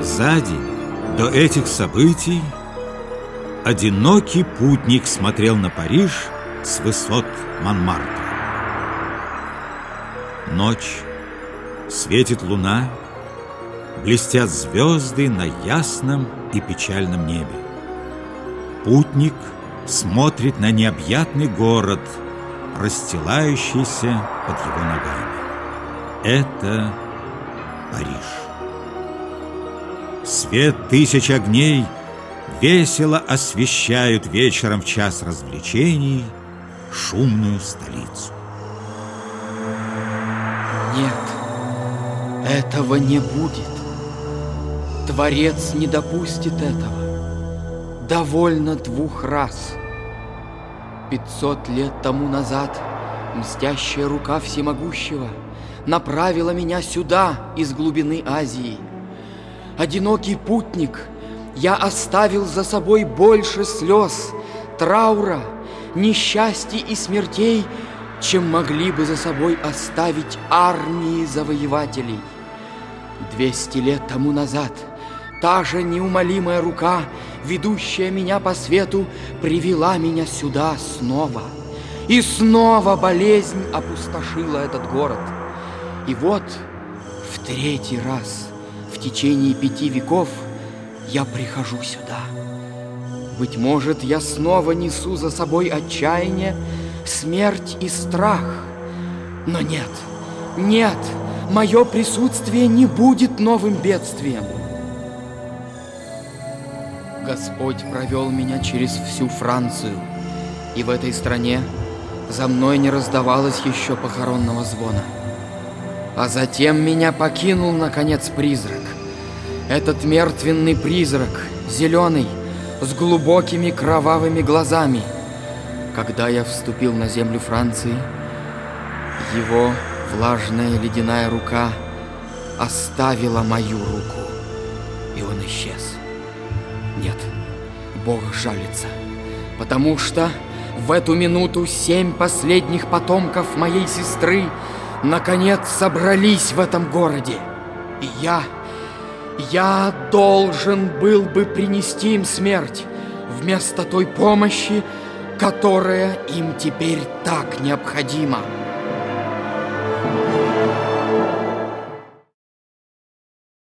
За день до этих событий одинокий путник смотрел на Париж с высот Монмартра. Ночь, светит луна, блестят звезды на ясном и печальном небе. Путник смотрит на необъятный город, расстилающийся под его ногами. Это Париж. Свет тысяч огней весело освещают вечером в час развлечений шумную столицу. Нет, этого не будет. Творец не допустит этого. Довольно двух раз. Пятьсот лет тому назад мстящая рука всемогущего направила меня сюда, из глубины Азии – одинокий путник, я оставил за собой больше слез, траура, несчастий и смертей, чем могли бы за собой оставить армии завоевателей. Двести лет тому назад та же неумолимая рука, ведущая меня по свету, привела меня сюда снова. И снова болезнь опустошила этот город. И вот в третий раз – течение пяти веков я прихожу сюда. Быть может, я снова несу за собой отчаяние, смерть и страх. Но нет, нет, мое присутствие не будет новым бедствием. Господь провел меня через всю Францию, и в этой стране за мной не раздавалось еще похоронного звона. А затем меня покинул, наконец, призрак. Этот мертвенный призрак, зеленый, с глубокими кровавыми глазами. Когда я вступил на землю Франции, его влажная ледяная рука оставила мою руку, и он исчез. Нет, Бог жалится, потому что в эту минуту семь последних потомков моей сестры наконец собрались в этом городе. И я, я должен был бы принести им смерть вместо той помощи, которая им теперь так необходима. Thank you.